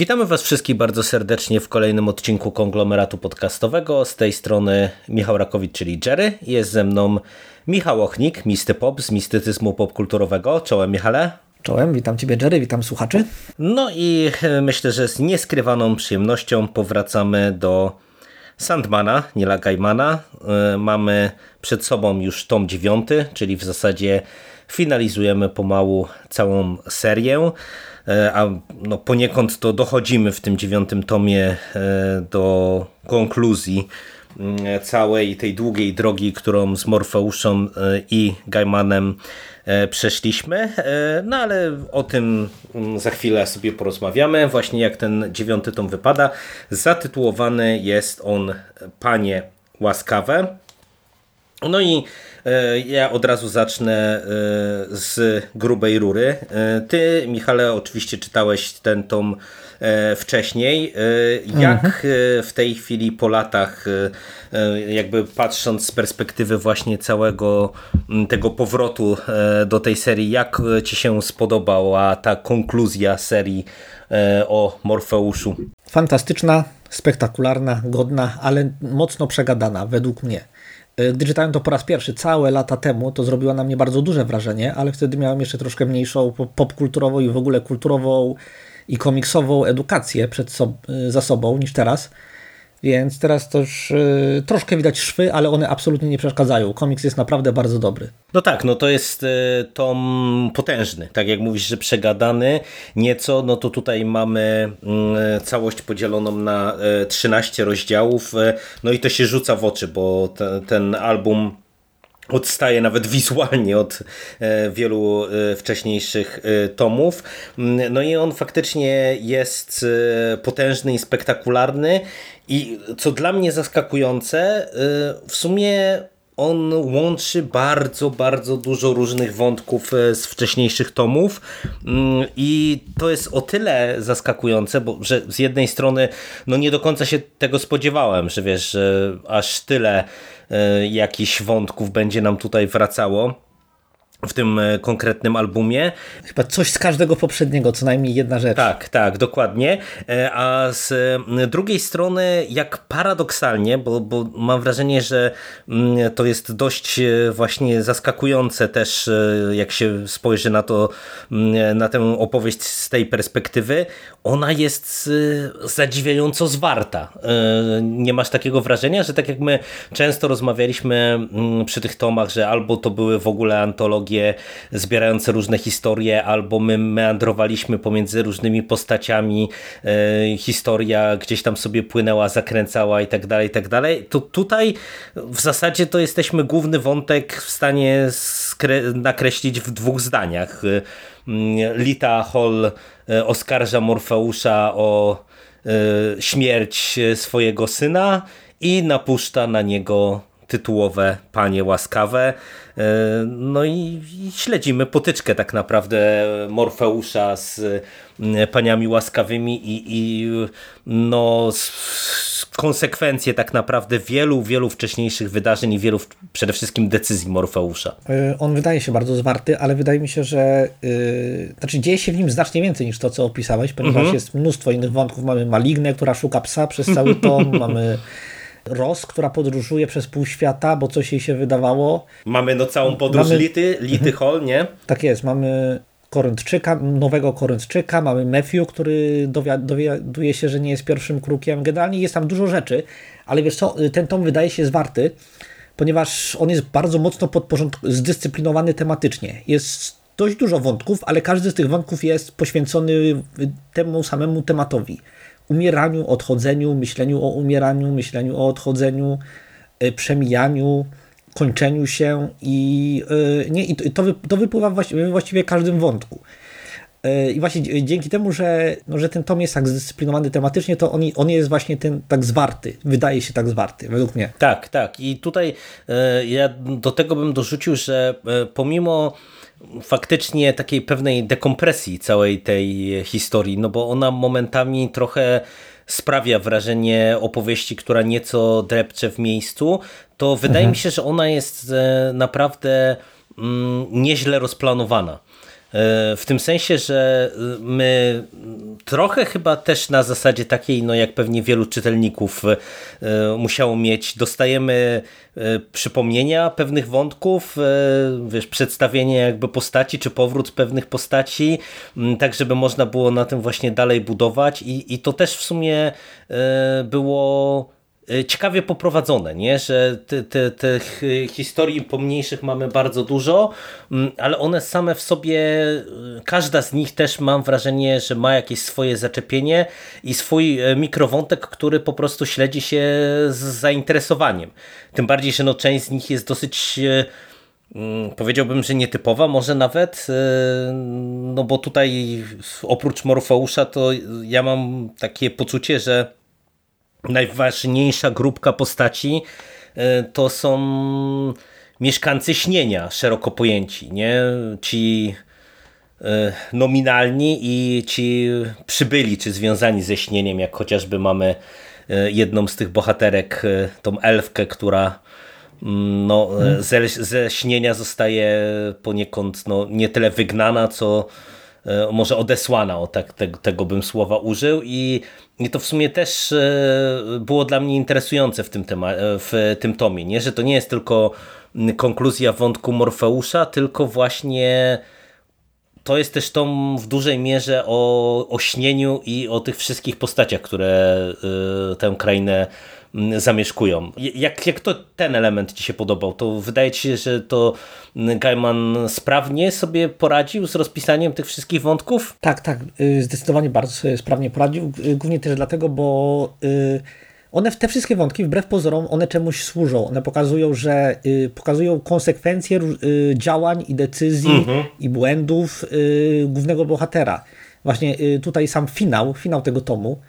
Witamy Was wszystkich bardzo serdecznie w kolejnym odcinku konglomeratu podcastowego. Z tej strony Michał Rakowicz, czyli Jerry. Jest ze mną Michał Ochnik, Misty Pop z mistycyzmu popkulturowego. Czołem Michale. Czołem, witam Ciebie Jerry, witam słuchaczy. No i myślę, że z nieskrywaną przyjemnością powracamy do Sandmana, Nila Gaimana. E, mamy przed sobą już tom dziewiąty, czyli w zasadzie finalizujemy pomału całą serię. E, a no poniekąd to dochodzimy w tym dziewiątym tomie e, do konkluzji mm, całej tej długiej drogi, którą z Morfeuszem i Gaimanem przeszliśmy, no ale o tym mm, za chwilę sobie porozmawiamy, właśnie jak ten dziewiąty tom wypada. Zatytułowany jest on Panie Łaskawe. No i e, ja od razu zacznę e, z grubej rury. E, ty, Michale, oczywiście czytałeś ten tom wcześniej. Jak mhm. w tej chwili po latach, jakby patrząc z perspektywy właśnie całego tego powrotu do tej serii, jak ci się spodobała ta konkluzja serii o Morfeuszu? Fantastyczna, spektakularna, godna, ale mocno przegadana według mnie. E, gdy czytałem to po raz pierwszy całe lata temu, to zrobiło na mnie bardzo duże wrażenie, ale wtedy miałem jeszcze troszkę mniejszą popkulturową i w ogóle kulturową i komiksową edukację przed so za sobą niż teraz. Więc teraz też y, troszkę widać szwy, ale one absolutnie nie przeszkadzają. Komiks jest naprawdę bardzo dobry. No tak, no to jest y, tom potężny. Tak jak mówisz, że przegadany nieco, no to tutaj mamy y, całość podzieloną na 13 rozdziałów. No i to się rzuca w oczy, bo te, ten album odstaje nawet wizualnie od e, wielu e, wcześniejszych e, tomów. Mm, no i on faktycznie jest potężny i spektakularny i co dla mnie zaskakujące, w sumie on łączy bardzo, bardzo dużo różnych wątków z wcześniejszych tomów mm, i to jest o tyle zaskakujące, bo że z jednej strony no nie do końca się tego spodziewałem, że wiesz, że aż tyle jakichś wątków będzie nam tutaj wracało w tym e, konkretnym albumie. Chyba coś z każdego poprzedniego, co najmniej jedna rzecz. Tak, tak, dokładnie. E, a z drugiej strony, jak paradoksalnie, bo, bo mam wrażenie, że to jest dość właśnie zaskakujące też, jak się spojrzy na to, na tę opowieść z tej perspektywy, ona jest zadziwiająco zwarta. Nie masz takiego wrażenia, że tak jak my często rozmawialiśmy przy tych tomach, że albo to były w ogóle antologie zbierające różne historie, albo my meandrowaliśmy pomiędzy różnymi postaciami, y, historia gdzieś tam sobie płynęła, zakręcała i tak dalej, i tak dalej. To tutaj w zasadzie to jesteśmy główny wątek w stanie nakreślić w dwóch zdaniach. Lita Hall E, oskarża Morfeusza o e, śmierć swojego syna i napuszcza na niego tytułowe Panie Łaskawe. E, no i śledzimy potyczkę tak naprawdę Morfeusza z Paniami Łaskawymi i, i no konsekwencje tak naprawdę wielu, wielu wcześniejszych wydarzeń i wielu przede wszystkim decyzji Morfeusza. E, on wydaje się bardzo zwarty, ale wydaje mi się, że yy, znaczy dzieje się w nim znacznie więcej niż to, co opisałeś, ponieważ mhm. jest mnóstwo innych wątków. Mamy Malignę, która szuka psa przez cały tom, mamy Ros, która podróżuje przez pół świata, bo coś jej się wydawało. Mamy no całą podróż mamy... Lity, Lity Hall, nie? Tak jest, mamy Koryntczyka, nowego Koryntczyka, mamy Matthew, który dowiaduje się, że nie jest pierwszym krukiem. Generalnie jest tam dużo rzeczy, ale wiesz co, ten tom wydaje się zwarty, ponieważ on jest bardzo mocno zdyscyplinowany tematycznie. Jest dość dużo wątków, ale każdy z tych wątków jest poświęcony temu samemu tematowi. Umieraniu, odchodzeniu, myśleniu o umieraniu, myśleniu o odchodzeniu, e, przemijaniu, kończeniu się i, e, nie, i to, to wypływa właściwie, właściwie każdym wątku. E, I właśnie dzięki temu, że, no, że ten tom jest tak zdyscyplinowany tematycznie, to on, on jest właśnie ten tak zwarty, wydaje się tak zwarty, według mnie. Tak, tak. I tutaj ja do tego bym dorzucił, że pomimo faktycznie takiej pewnej dekompresji całej tej historii, no bo ona momentami trochę sprawia wrażenie opowieści, która nieco drepcze w miejscu, to wydaje mhm. mi się, że ona jest e, naprawdę mm, nieźle rozplanowana. W tym sensie, że my trochę chyba też na zasadzie takiej, no jak pewnie wielu czytelników musiało mieć, dostajemy przypomnienia pewnych wątków, wiesz, przedstawienie jakby postaci, czy powrót pewnych postaci, tak żeby można było na tym właśnie dalej budować i, i to też w sumie było E, ciekawie poprowadzone, nie? że tych te, te historii pomniejszych mamy bardzo dużo, mm, ale one same w sobie, e, każda z nich też mam wrażenie, że ma jakieś swoje zaczepienie i swój e, mikrowątek, który po prostu śledzi się z zainteresowaniem. Tym bardziej, że no, część z nich jest dosyć mm, powiedziałbym, że nietypowa może nawet, no bo tutaj oprócz Morfeusza to ja mam takie poczucie, że najważniejsza grupka postaci e, to są mieszkańcy śnienia, szeroko pojęci, nie? Ci e, nominalni i ci przybyli, czy związani ze śnieniem, jak chociażby mamy e, jedną z tych bohaterek, tą elfkę, która mm, no, hmm. ze, ze śnienia zostaje poniekąd no, nie tyle wygnana, co może odesłana, o tak, te, tego bym słowa użył i to w sumie też e, było dla mnie interesujące w tym, tema, e, w tym tomie, nie? że to nie jest tylko konkluzja wątku Morfeusza, tylko właśnie to jest też tom w dużej mierze o, o śnieniu i o tych wszystkich postaciach, które y, tę krainę zamieszkują. Jak, jak to ten element Ci się podobał? To wydaje Ci się, że to Gaiman sprawnie sobie poradził z rozpisaniem tych wszystkich wątków? Tak, tak. Y, zdecydowanie bardzo sobie sprawnie poradził. Y, głównie też dlatego, bo one, te wszystkie wątki, wbrew pozorom, one czemuś służą. One pokazują, że y, pokazują konsekwencje y, działań i decyzji mhm. i błędów y, głównego bohatera. Właśnie y, tutaj sam finał, finał tego tomu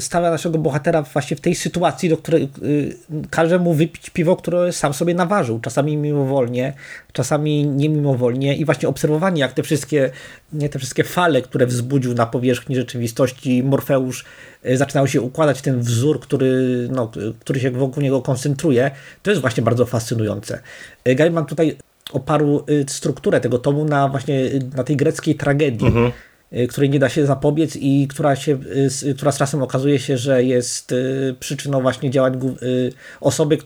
stawia naszego bohatera właśnie w tej sytuacji, do której y, każe mu wypić piwo, które sam sobie naważył. Czasami mimowolnie, czasami nie mimowolnie i właśnie obserwowanie, jak te wszystkie, te wszystkie fale, które wzbudził na powierzchni rzeczywistości Morfeusz, y, zaczynały się układać ten wzór, który, no, który się wokół niego koncentruje, to jest właśnie bardzo fascynujące. Y, Gaiman tutaj oparł strukturę tego tomu na właśnie na tej greckiej tragedii. Mhm której nie da się zapobiec i która, się, y, która z czasem okazuje się, że jest y, przyczyną właśnie działań osoby,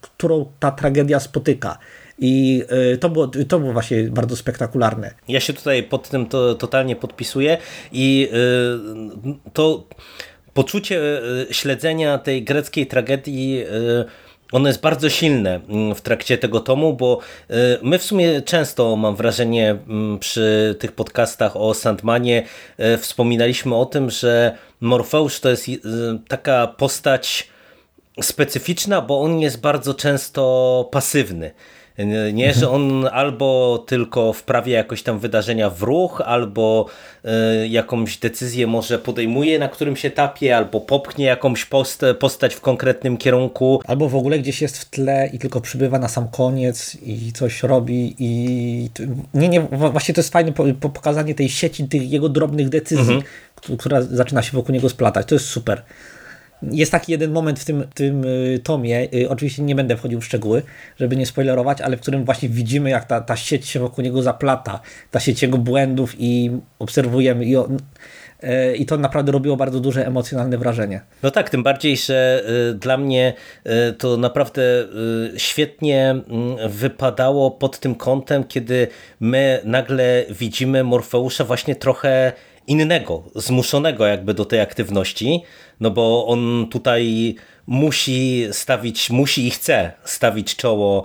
którą ta tragedia spotyka. I to było, to było właśnie bardzo spektakularne. Ja się tutaj pod tym to, totalnie podpisuję i to poczucie śledzenia tej greckiej tragedii ono jest bardzo silne mm, w trakcie tego tomu, bo y, my w sumie często, mam wrażenie, mm, przy tych podcastach o Sandmanie y, wspominaliśmy o tym, że Morfeusz to jest y, taka postać specyficzna, bo on jest bardzo często pasywny. Nie, że on albo tylko wprawia jakoś tam wydarzenia w ruch, albo y, jakąś decyzję może podejmuje na którymś etapie, albo popchnie jakąś post, postać w konkretnym kierunku. Albo w ogóle gdzieś jest w tle i tylko przybywa na sam koniec i coś robi i nie, nie, właśnie to jest fajne pokazanie tej sieci, tych jego drobnych decyzji, mhm. która zaczyna się wokół niego splatać. To jest super. Jest taki jeden moment w tym, tym y, tomie, y, oczywiście nie będę wchodził w szczegóły, żeby nie spoilerować, ale w którym właśnie widzimy, jak ta, ta sieć się wokół niego zaplata, ta sieć jego błędów i obserwujemy. I on, y, i to naprawdę robiło bardzo duże emocjonalne wrażenie. No tak, tym bardziej, że dla mnie to naprawdę świetnie mm, wypadało pod tym kątem, kiedy my nagle widzimy Morfeusza właśnie trochę innego, zmuszonego jakby do tej aktywności, no bo on tutaj musi stawić, musi i chce stawić czoło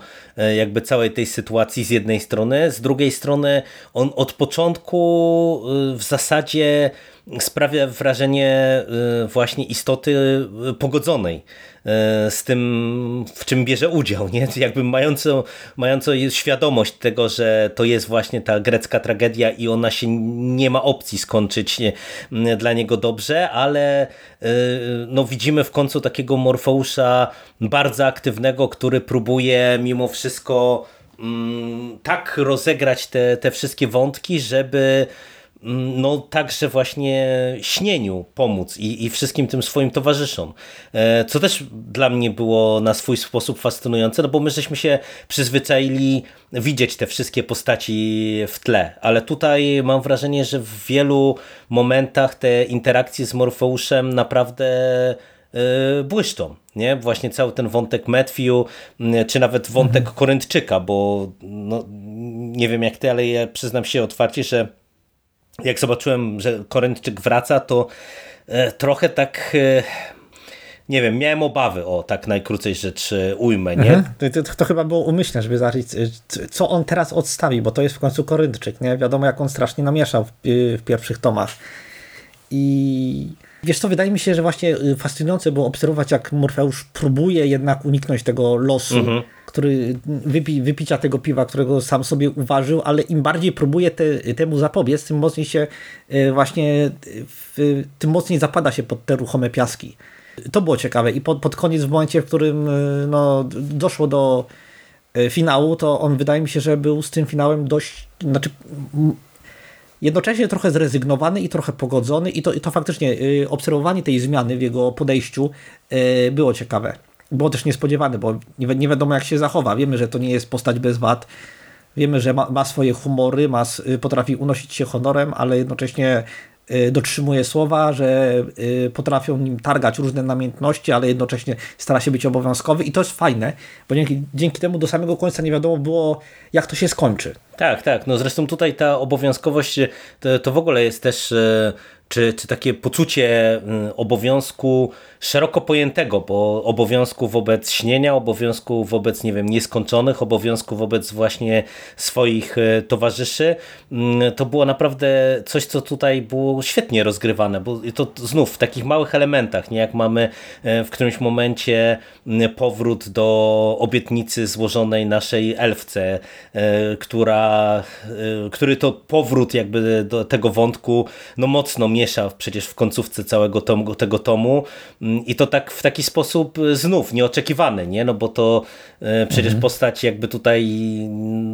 jakby całej tej sytuacji z jednej strony, z drugiej strony on od początku e, w zasadzie sprawia wrażenie y, właśnie istoty pogodzonej z tym, w czym bierze udział, nie? jakby mającą, mającą świadomość tego, że to jest właśnie ta grecka tragedia i ona się nie ma opcji skończyć dla niego dobrze, ale no, widzimy w końcu takiego Morfeusza bardzo aktywnego, który próbuje mimo wszystko mm, tak rozegrać te, te wszystkie wątki, żeby mm, no także właśnie śnieniu pomóc i, i wszystkim tym swoim towarzyszom. E, co też dla mnie było na swój sposób fascynujące, no bo my żeśmy się przyzwyczaili widzieć te wszystkie postaci w tle, ale tutaj mam wrażenie, że w wielu momentach te interakcje z Morfeuszem naprawdę błyszczą. Nie? Właśnie cały ten wątek Matthew, czy nawet wątek mhm. Koryntczyka, bo no, nie wiem jak ty, ale ja przyznam się otwarcie, że jak zobaczyłem, że Koryntczyk wraca, to e, trochę tak e, nie wiem, miałem obawy, o tak najkrócej rzecz e, ujmę, nie? Mhm. To, to, to, chyba było umyślne, żeby zobaczyć, co on teraz odstawi, bo to jest w końcu Koryntczyk, nie? Wiadomo, jak on strasznie namieszał w, w pierwszych tomach. I wiesz co, wydaje mi się, że właśnie fascynujące było obserwować, jak Morfeusz próbuje jednak uniknąć tego losu, mhm który wypi, wypicia tego piwa, którego sam sobie uważył, ale im bardziej próbuje te, temu zapobiec, tym mocniej się e, właśnie, w, tym mocniej zapada się pod te ruchome piaski. To było ciekawe i pod, pod koniec, w momencie, w którym e, no, doszło do finału, to on wydaje mi się, że był z tym finałem dość, znaczy jednocześnie trochę zrezygnowany i trochę pogodzony i to, i to faktycznie obserwowanie tej zmiany w jego podejściu było ciekawe było też niespodziewane, bo nie, nie wiadomo jak się zachowa. Wiemy, że to nie jest postać bez wad. Wiemy, że ma, ma swoje humory, ma, potrafi unosić się honorem, ale jednocześnie y, dotrzymuje słowa, że y, potrafią nim targać różne namiętności, ale jednocześnie stara się być obowiązkowy i to jest fajne, bo dzięki, dzięki temu do samego końca nie wiadomo było, jak to się skończy. Tak, tak. No zresztą tutaj ta obowiązkowość to, to w ogóle jest też y, czy, czy takie poczucie obowiązku szeroko pojętego, bo obowiązku wobec śnienia, obowiązku wobec, nie wiem, nieskończonych, obowiązku wobec właśnie swoich e, towarzyszy, mm, to było naprawdę coś, co tutaj było świetnie rozgrywane, bo to znów w takich małych elementach, nie? Jak mamy e, w którymś momencie mm, powrót do obietnicy złożonej naszej elfce, e, która, który to powrót jakby do tego wątku no mocno miesza przecież w końcówce całego tomu, tego tomu i to tak w taki sposób e, znów nieoczekiwany, nie? No bo to e, przecież mhm. postać jakby tutaj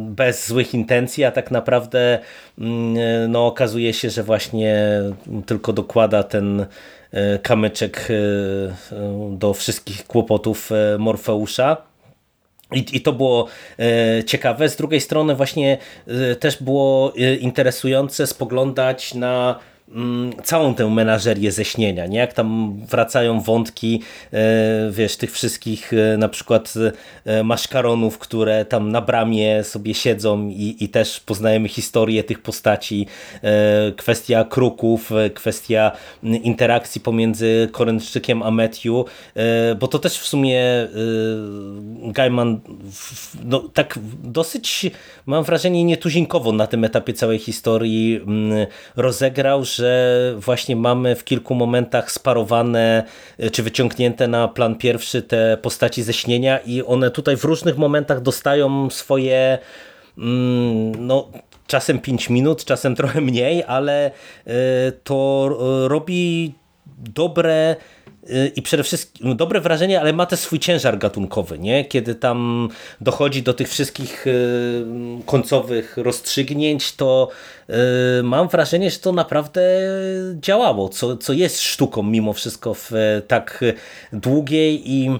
bez złych intencji, a tak naprawdę mm, e, no okazuje się, że właśnie tylko dokłada ten kamyczek do wszystkich kłopotów Morfeusza. I, I to było ciekawe. Z drugiej strony właśnie też było interesujące spoglądać na Mm, całą tę menażerię ze śnienia, nie? Jak tam wracają wątki, e, wiesz, tych wszystkich e, na przykład e, maszkaronów, które tam na bramie sobie siedzą i, i też poznajemy historię tych postaci, kwestia kruków, kwestia interakcji pomiędzy Korynszczykiem a Matthew, bo to też w sumie Gaiman no, tak dosyć, mam wrażenie, nietuzinkowo na tym etapie całej historii mm, rozegrał, że właśnie mamy w kilku momentach sparowane e, czy wyciągnięte na plan pierwszy te postaci ze śnienia i one tutaj w różnych momentach dostają swoje mm, no, czasem 5 minut, czasem trochę mniej, ale e, to robi dobre i przede wszystkim no, dobre wrażenie, ale ma też swój ciężar gatunkowy, nie? kiedy tam dochodzi do tych wszystkich y, końcowych rozstrzygnięć, to y, mam wrażenie, że to naprawdę działało, co, co jest sztuką mimo wszystko w tak długiej i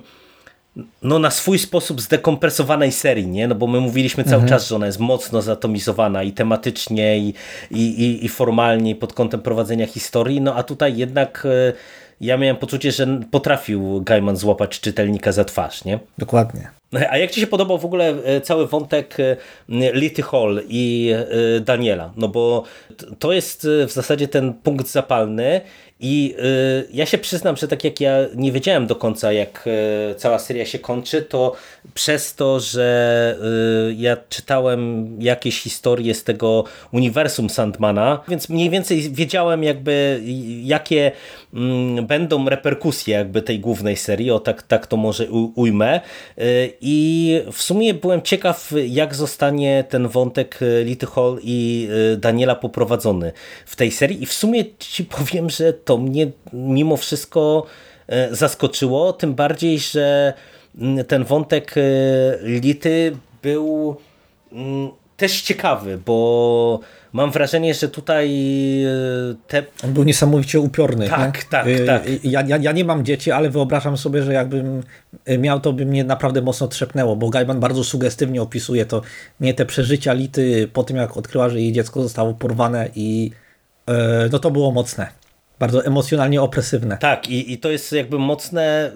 no na swój sposób zdekompresowanej serii, nie? No bo my mówiliśmy cały mhm. czas, że ona jest mocno zatomizowana i tematycznie i, i, i, i formalnie pod kątem prowadzenia historii, no a tutaj jednak y, ja miałem poczucie, że potrafił Gaiman złapać czytelnika za twarz, nie? Dokładnie. A jak Ci się podobał w ogóle e, cały wątek e, Litty Hall i e, Daniela? No bo to jest w zasadzie ten punkt zapalny i ja się przyznam, że tak jak ja nie wiedziałem do końca, jak cała seria się kończy, to przez to, że ja czytałem jakieś historie z tego uniwersum Sandmana, więc mniej więcej wiedziałem jakby jakie mm, będą reperkusje jakby tej głównej serii, o tak, tak to może ujmę. I w sumie byłem ciekaw, jak zostanie ten wątek Little Hall i Daniela poprowadzony w tej serii. I w sumie ci powiem, że to mnie mimo wszystko e, zaskoczyło, tym bardziej, że mm, ten wątek e, Lity był mm, też ciekawy, bo mam wrażenie, że tutaj e, te... On był niesamowicie upiorny. Tak, nie? tak, tak. Ja, ja, ja nie mam dzieci, ale wyobrażam sobie, że jakbym miał, to by mnie naprawdę mocno trzepnęło, bo Gaiman bardzo sugestywnie opisuje to, nie te przeżycia Lity po tym, jak odkryła, że jej dziecko zostało porwane i no to było mocne. Bardzo emocjonalnie opresywne. Tak, i, i to jest jakby mocne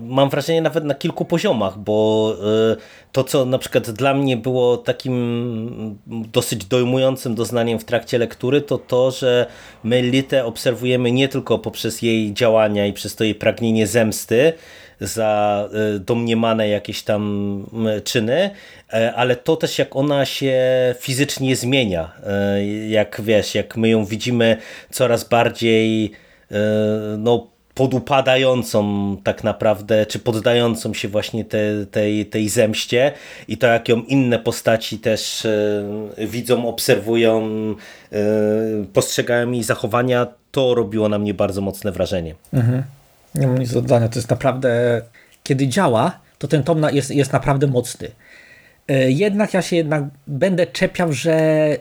mam wrażenie nawet na kilku poziomach, bo y, to, co na przykład dla mnie było takim dosyć dojmującym doznaniem w trakcie lektury, to to, że my Litę obserwujemy nie tylko poprzez jej działania i przez to jej pragnienie zemsty za y, domniemane jakieś tam czyny, e, ale to też jak ona się fizycznie zmienia, e, jak wiesz, jak my ją widzimy coraz bardziej e, no podupadającą tak naprawdę, czy poddającą się właśnie te, tej, tej zemście i to jak ją inne postaci też e, widzą, obserwują, e, postrzegają jej zachowania, to robiło na mnie bardzo mocne wrażenie. Mhm. Nie mam nic do dodania, to jest naprawdę, kiedy działa, to ten tom jest, jest naprawdę mocny. E, jednak ja się jednak będę czepiał, że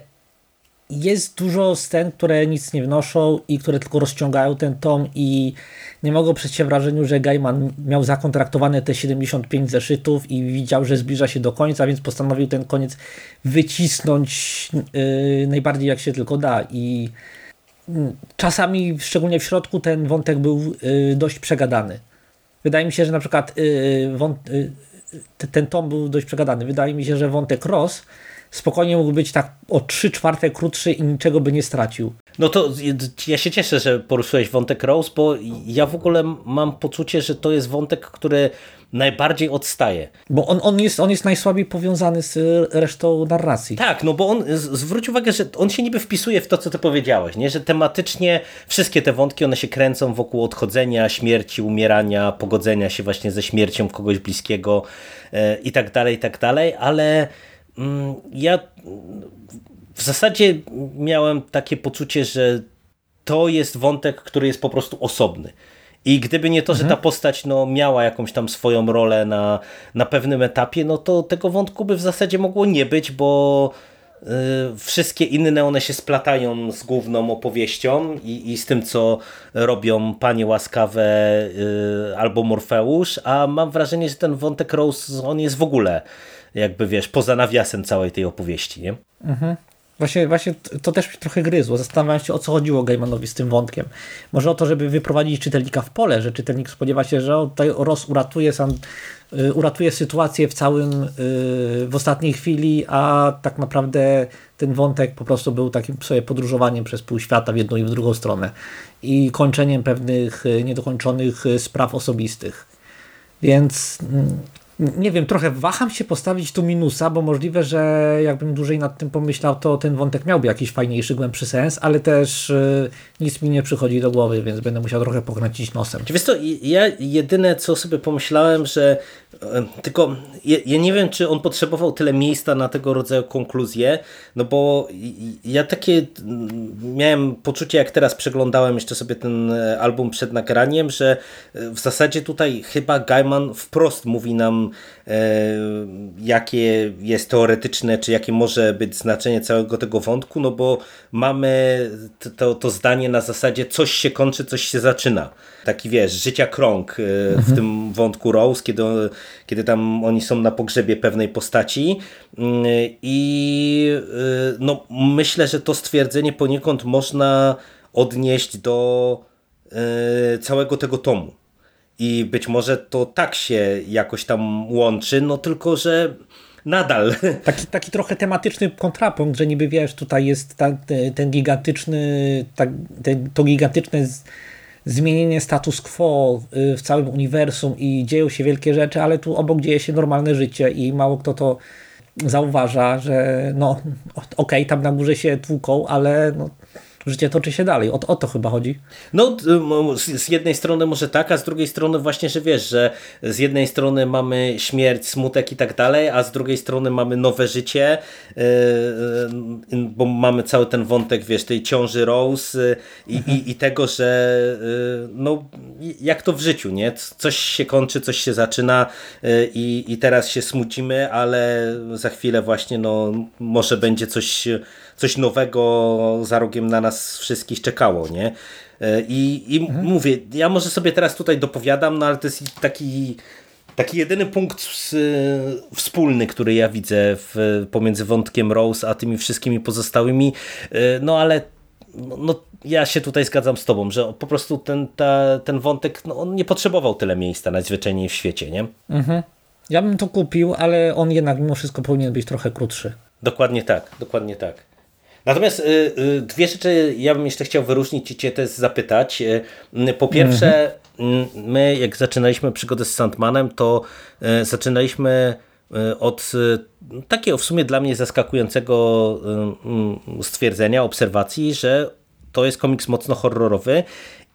jest dużo scen, które nic nie wnoszą i które tylko rozciągają ten tom i nie mogą przejść wrażeniu, że Gaiman miał zakontraktowane te 75 zeszytów i widział, że zbliża się do końca, więc postanowił ten koniec wycisnąć yy, najbardziej jak się tylko da i yy, czasami, szczególnie w środku, ten wątek był yy, dość przegadany. Wydaje mi się, że na przykład y, y, ten tom był dość przegadany. Wydaje mi się, że wątek Ross spokojnie mógł być tak o 3 czwarte krótszy i niczego by nie stracił. No to ja się cieszę, że poruszyłeś wątek Rose, bo ja w ogóle mam poczucie, że to jest wątek, który najbardziej odstaje. Bo on, on, jest, on jest najsłabiej powiązany z resztą narracji. Tak, no bo on, zwróć uwagę, że on się niby wpisuje w to, co ty powiedziałeś, nie? że tematycznie wszystkie te wątki, one się kręcą wokół odchodzenia, śmierci, umierania, pogodzenia się właśnie ze śmiercią kogoś bliskiego e, i tak dalej, i tak dalej, ale ja w zasadzie miałem takie poczucie, że to jest wątek, który jest po prostu osobny. I gdyby nie to, że mhm. ta postać no, miała jakąś tam swoją rolę na, na pewnym etapie, no to tego wątku by w zasadzie mogło nie być, bo y, wszystkie inne one się splatają z główną opowieścią i, i z tym, co robią panie łaskawe y, albo Morfeusz, a mam wrażenie, że ten wątek Rose, on jest w ogóle jakby wiesz, poza nawiasem całej tej opowieści, nie? Mhm. Właśnie, właśnie to też mnie trochę gryzło. Zastanawiałem się, o co chodziło Gaimanowi z tym wątkiem. Może o to, żeby wyprowadzić czytelnika w pole, że czytelnik spodziewa się, że tutaj Ross uratuje, sam, y, uratuje sytuację w całym, y, w ostatniej chwili, a tak naprawdę ten wątek po prostu był takim sobie podróżowaniem przez pół świata w jedną i w drugą stronę i kończeniem pewnych y, niedokończonych spraw osobistych. Więc mm, nie wiem, trochę waham się postawić tu minusa, bo możliwe, że jakbym dłużej nad tym pomyślał, to ten wątek miałby jakiś fajniejszy, głębszy sens, ale też y, nic mi nie przychodzi do głowy, więc będę musiał trochę pokręcić nosem. Wiesz to, ja jedyne co sobie pomyślałem, że tylko ja, nie wiem, czy on potrzebował tyle miejsca na tego rodzaju konkluzje, no bo ja takie miałem poczucie, jak teraz przeglądałem jeszcze sobie ten e, album przed nagraniem, że w zasadzie tutaj chyba Gaiman wprost mówi nam E, jakie jest teoretyczne, czy jakie może być znaczenie całego tego wątku, no bo mamy to, to zdanie na zasadzie coś się kończy, coś się zaczyna. Taki wiesz, życia krąg e, w mhm. tym wątku Rose, kiedy, kiedy tam oni są na pogrzebie pewnej postaci mm, i e, no, myślę, że to stwierdzenie poniekąd można odnieść do całego tego tomu. I być może to tak się jakoś tam łączy, no tylko, że nadal. Taki, taki trochę tematyczny kontrapunkt, że niby wiesz, tutaj jest ta, ten gigantyczny, ta, to gigantyczne zmienienie status quo y, w całym uniwersum i dzieją się wielkie rzeczy, ale tu obok dzieje się normalne życie i mało kto to zauważa, że no okej, okay, tam na górze się tłuką, ale no, życie toczy się dalej. O, o to chyba chodzi. No, z jednej strony może tak, a z drugiej strony właśnie, że wiesz, że z jednej strony mamy śmierć, smutek i tak dalej, a z drugiej strony mamy nowe życie, yy, yy, bo mamy cały ten wątek, wiesz, tej ciąży Rose yy, i, mhm. i, i, tego, że no, jak to w życiu, nie? Coś się kończy, coś się zaczyna i, i teraz się smucimy, ale za chwilę właśnie, no, może będzie coś coś nowego za rogiem na nas wszystkich czekało, nie? E, I, i mhm. mówię, ja może sobie teraz tutaj dopowiadam, no ale to jest taki taki jedyny punkt wspólny, który ja widzę w, pomiędzy wątkiem Rose a tymi wszystkimi pozostałymi, e, no ale no, ja się tutaj zgadzam z tobą, że po prostu ten, ta, ten wątek, no, on nie potrzebował tyle miejsca najzwyczajniej w świecie, nie? Mhm. Ja bym to kupił, ale on jednak mimo wszystko powinien być trochę krótszy. Dokładnie tak, dokładnie tak. Natomiast y, y, dwie rzeczy ja bym jeszcze chciał wyróżnić i Cię też zapytać. Y, po pierwsze, my jak zaczynaliśmy przygodę z Sandmanem, to zaczynaliśmy od takiego w sumie dla mnie zaskakującego stwierdzenia, obserwacji, że to jest komiks mocno horrorowy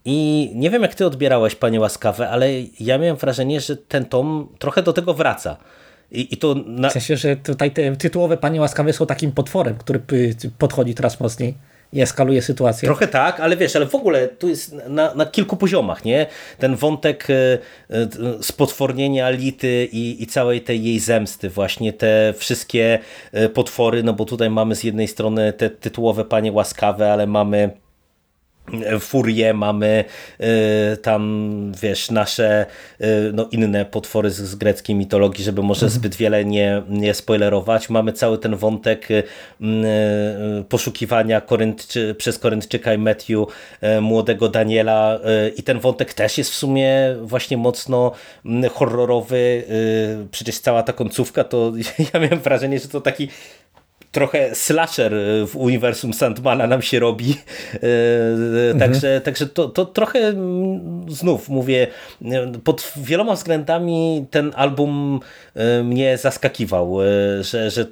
i nie wiem jak ty odbierałeś, panie łaskawe, ale ja miałem wrażenie, że ten tom trochę do tego wraca. I, i to na... W sensie, że tutaj te tytułowe Panie Łaskawe są takim potworem, który podchodzi coraz mocniej i eskaluje sytuację. Trochę tak, ale wiesz, ale w ogóle tu jest na, na kilku poziomach, nie? Ten wątek e, e, spotwornienia Lity i, i całej tej jej zemsty, właśnie te wszystkie e, potwory, no bo tutaj mamy z jednej strony te tytułowe Panie Łaskawe, ale mamy furię, mamy y, tam, wiesz, nasze y, no, inne potwory z, z greckiej mitologii, żeby może mhm. zbyt wiele nie, nie spoilerować. Mamy cały ten wątek y, poszukiwania Koryntczy, przez Koryntczyka i Matthew młodego Daniela i ten wątek też jest w sumie właśnie mocno horrorowy. Przecież cała ta końcówka to ja miałem wrażenie, że to taki trochę slasher e, w uniwersum Sandmana nam się robi. E, mhm. Także, także to, to trochę mm, znów mówię, e, pod wieloma względami ten album mnie zaskakiwał, że, że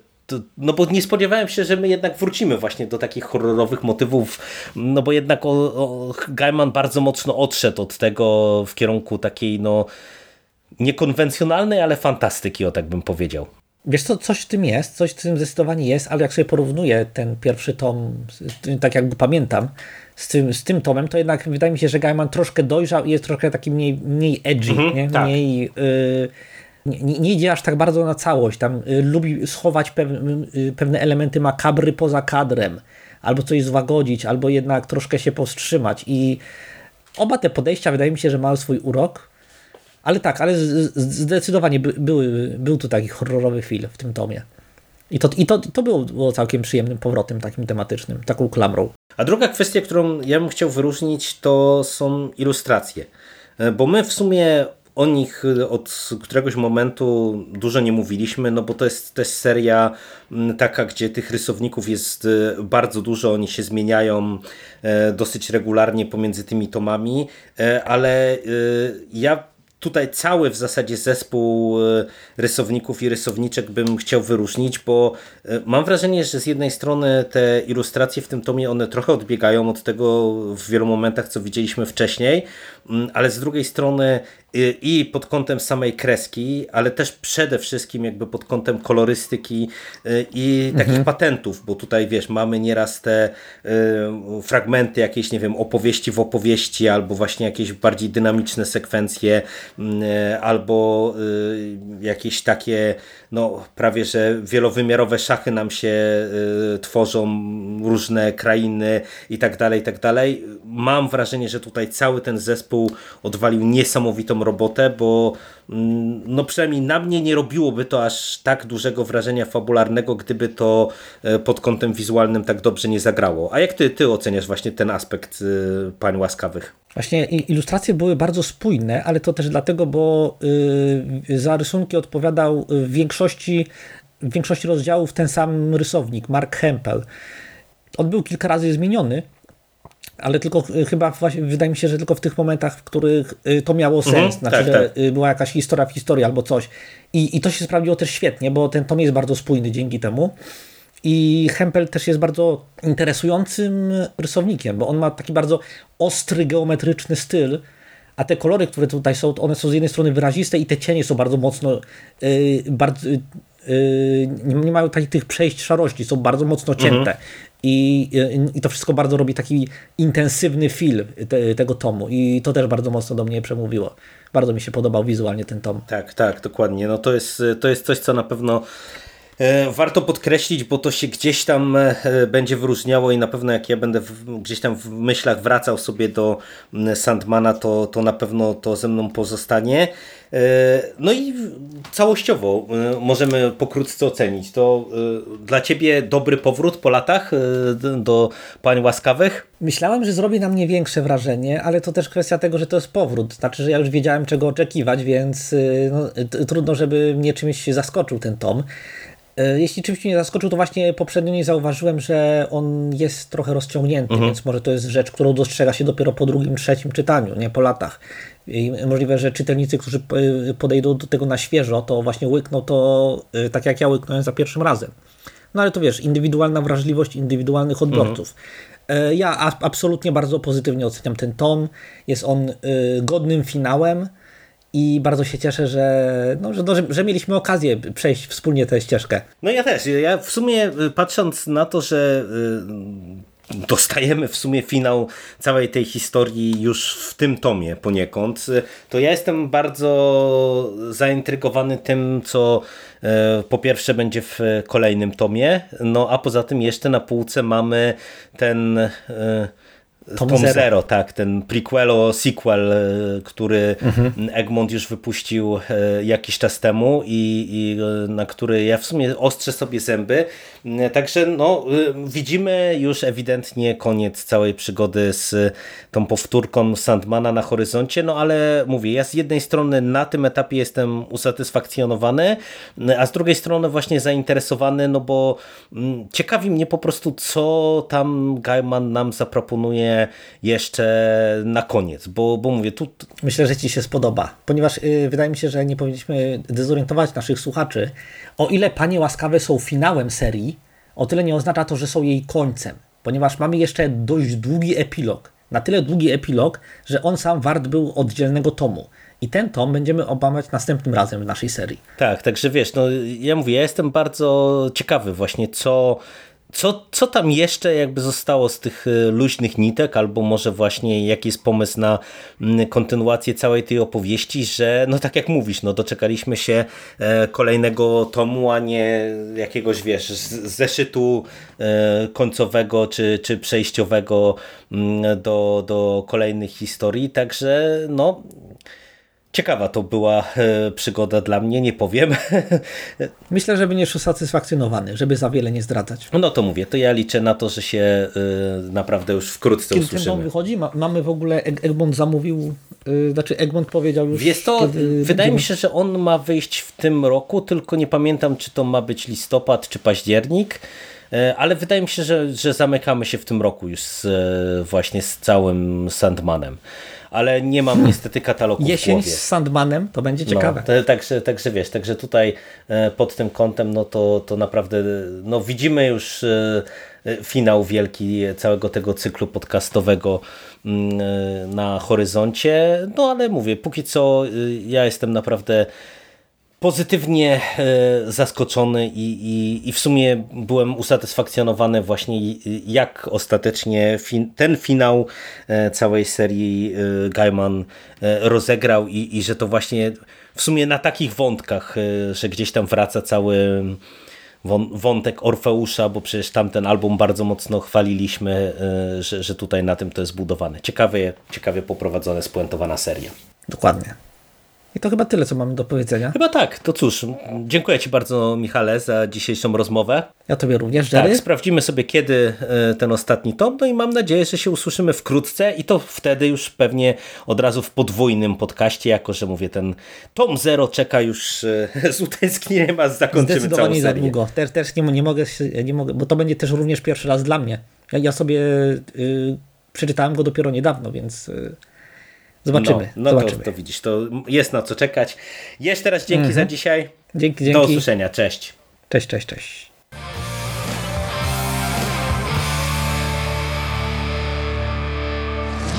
no bo nie spodziewałem się, że my jednak wrócimy właśnie do takich horrorowych motywów, no bo jednak o, o Gaiman bardzo mocno odszedł od tego w kierunku takiej no niekonwencjonalnej, ale fantastyki, o tak bym powiedział. Wiesz co, coś w tym jest, coś w tym zdecydowanie jest, ale jak sobie porównuję ten pierwszy tom, tak jak go pamiętam, z tym, z tym tomem, to jednak wydaje mi się, że Gaiman troszkę dojrzał i jest troszkę taki mniej, mniej edgy, mhm, nie? Tak. mniej... Y, nie, nie, idzie aż tak bardzo na całość. Tam y, lubi schować pewne, y, pewne elementy makabry poza kadrem, albo coś złagodzić, albo jednak troszkę się powstrzymać. I oba te podejścia wydaje mi się, że mają swój urok. Ale tak, ale zdecydowanie by, były, był tu taki horrorowy film w tym tomie. I to, i to, to było, było całkiem przyjemnym powrotem takim tematycznym, taką klamrą. A druga kwestia, którą ja bym chciał wyróżnić, to są ilustracje. E, bo my w sumie o nich od któregoś momentu dużo nie mówiliśmy, no bo to jest też seria taka, gdzie tych rysowników jest e, bardzo dużo, oni się zmieniają e, dosyć regularnie pomiędzy tymi tomami, ale ja tutaj cały w zasadzie zespół e, rysowników i rysowniczek bym chciał wyróżnić, bo e, mam wrażenie, że z jednej strony te ilustracje w tym tomie one trochę odbiegają od tego w wielu momentach, co widzieliśmy wcześniej, mm, ale z drugiej strony i pod kątem samej kreski, ale też przede wszystkim jakby pod kątem kolorystyki y, i takich mhm. patentów, bo tutaj wiesz, mamy nieraz te y, fragmenty jakieś, nie wiem, opowieści w opowieści, albo właśnie jakieś bardziej dynamiczne sekwencje, y, albo jakieś takie no prawie, że wielowymiarowe szachy nam się tworzą, różne krainy i tak dalej, i tak dalej. Mam wrażenie, że tutaj cały ten zespół odwalił niesamowitą robotę, bo mm, no przynajmniej na mnie nie robiłoby to aż tak dużego wrażenia fabularnego, gdyby to e, pod kątem wizualnym tak dobrze nie zagrało. A jak ty, ty oceniasz właśnie ten aspekt e, pań łaskawych? Właśnie ilustracje były bardzo spójne, ale to też dlatego, bo y, za rysunki odpowiadał w większości, w większości rozdziałów ten sam rysownik, Mark Hempel. On był kilka razy zmieniony, ale tylko y, chyba właśnie, wydaje mi się, że tylko w tych momentach, w których y, to miało mhm, sens, znaczy, tak, że tak. Y, była jakaś historia w historii albo coś. I, I to się sprawdziło też świetnie, bo ten tom jest bardzo spójny dzięki temu. I Hempel też jest bardzo interesującym rysownikiem, bo on ma taki bardzo ostry, geometryczny styl, a te kolory, które tutaj są, one są z jednej strony wyraziste i te cienie są bardzo mocno, yy, bardzo, yy, nie, nie, mają takich tych przejść szarości, są bardzo mocno cięte. Mhm. I, I to wszystko bardzo robi taki intensywny film te, tego tomu i to też bardzo mocno do mnie przemówiło. Bardzo mi się podobał wizualnie ten tom. Tak, tak, dokładnie. No to jest, to jest coś, co na pewno E, warto podkreślić, bo to się gdzieś tam e, będzie wyróżniało i na pewno jak ja będę gdzieś tam w myślach wracał sobie do Sandmana, to, to na pewno to ze mną pozostanie. E, no i całościowo możemy pokrótce ocenić. To dla Ciebie dobry powrót po latach do Pań Łaskawych? Myślałem, że zrobi na mnie większe wrażenie, ale to też kwestia tego, że to jest powrót. Znaczy, że ja już wiedziałem czego oczekiwać, więc no, trudno, żeby mnie czymś zaskoczył ten tom. E, jeśli czymś mnie zaskoczył, to właśnie poprzednio nie zauważyłem, że on jest trochę rozciągnięty, mhm. więc może to jest rzecz, którą dostrzega się dopiero po drugim, trzecim czytaniu, nie po latach. I możliwe, że czytelnicy, którzy podejdą do tego na świeżo, to właśnie łykną to e, tak jak ja łyknąłem za pierwszym razem. No ale to wiesz, indywidualna wrażliwość indywidualnych odbiorców. Mhm. Ja absolutnie bardzo pozytywnie oceniam ten tom. Jest on godnym finałem i bardzo się cieszę, że, no, że, no, że, że, mieliśmy okazję przejść wspólnie tę ścieżkę. No ja też. Ja w sumie y, patrząc na to, że y, dostajemy w sumie finał całej tej historii już w tym tomie poniekąd, y, to ja jestem bardzo zaintrygowany tym, co po pierwsze będzie w kolejnym tomie, no a poza tym jeszcze na półce mamy ten Tom, Tom Zero. Zero. tak, ten prequelo, sequel, e, który mhm. Egmont już wypuścił e, jakiś czas temu i, i, e, na który ja w sumie ostrzę sobie zęby. Także no, widzimy już ewidentnie koniec całej przygody z tą powtórką Sandmana na horyzoncie, no ale mówię, ja z jednej strony na tym etapie jestem usatysfakcjonowany, a z drugiej strony właśnie zainteresowany, no bo ciekawi mnie po prostu, co tam Gaiman nam zaproponuje jeszcze na koniec, bo, bo mówię tu... Myślę, że Ci się spodoba, ponieważ yy, wydaje mi się, że nie powinniśmy dezorientować naszych słuchaczy. O ile Panie Łaskawe są finałem serii, o tyle nie oznacza to, że są jej końcem, ponieważ mamy jeszcze dość długi epilog. Na tyle długi epilog, że on sam wart był oddzielnego tomu. I ten tom będziemy obawiać następnym razem w naszej serii. Tak, także wiesz, no ja mówię, ja jestem bardzo ciekawy właśnie, co co, co tam jeszcze jakby zostało z tych e, luźnych nitek, albo może właśnie jaki jest pomysł na mm, kontynuację całej tej opowieści, że no tak jak mówisz, no doczekaliśmy się e, kolejnego tomu, a nie jakiegoś wiesz, zeszytu e, końcowego czy, czy przejściowego mm, do, do kolejnych historii, także no Ciekawa to była e, przygoda dla mnie, nie powiem. Myślę, że będziesz usatysfakcjonowany, żeby za wiele nie zdradzać. No to mówię, to ja liczę na to, że się e, naprawdę już wkrótce kiedy usłyszymy. Kiedy wychodzi? mamy w ogóle, Egmont zamówił, e, znaczy Egmont powiedział już... Jest to, wydaje mi się, że on ma wyjść w tym roku, tylko nie pamiętam, czy to ma być listopad, czy październik ale wydaje mi się, że, że zamykamy się w tym roku już z, właśnie z całym Sandmanem. Ale nie mam niestety katalogu Jesień z Sandmanem, to będzie no, ciekawe. No, także, także wiesz, także tutaj e, pod tym kątem, no to, to naprawdę no widzimy już e, finał wielki całego tego cyklu podcastowego mm, e, na horyzoncie, no ale mówię, póki co ja jestem naprawdę pozytywnie e, zaskoczony i, i, i w sumie byłem usatysfakcjonowany właśnie jak ostatecznie fin ten finał e, całej serii e, Gaiman rozegrał i, i że to właśnie w sumie na takich wątkach, że gdzieś tam wraca cały wątek Orfeusza, bo przecież tamten album bardzo mocno chwaliliśmy, że, że tutaj na tym to jest budowane. Ciekawie, ciekawie poprowadzone, spuentowana seria. Dokładnie. I to chyba tyle, co mamy do powiedzenia. Chyba tak. To cóż, dziękuję Ci bardzo, Michale, za dzisiejszą rozmowę. Ja Tobie również, Jerry. Tak, sprawdzimy sobie, kiedy e, ten ostatni tom, no i mam nadzieję, że się usłyszymy wkrótce i to wtedy już pewnie od razu w podwójnym podcaście, jako że mówię, ten tom zero czeka już e, z utęsknieniem, a zakończymy całą serię. za długo. Też, też nie, nie, mogę, nie mogę, bo to będzie też również pierwszy raz dla mnie. Ja, ja sobie y, przeczytałem go dopiero niedawno, więc... Y, Zobaczymy. No, no zobaczymy. To, to, widzisz, to jest na co czekać. Jeszcze teraz dzięki mhm. za dzisiaj. Dzięki, dzięki. Do usłyszenia. Cześć. Cześć, cześć, cześć.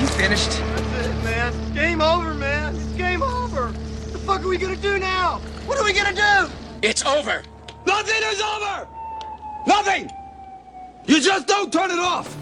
You finished? That's it, man. Game over, man. It's game over. What the fuck are we gonna do now? What are we gonna do? It's over. Nothing is over. Nothing. You just don't turn it off.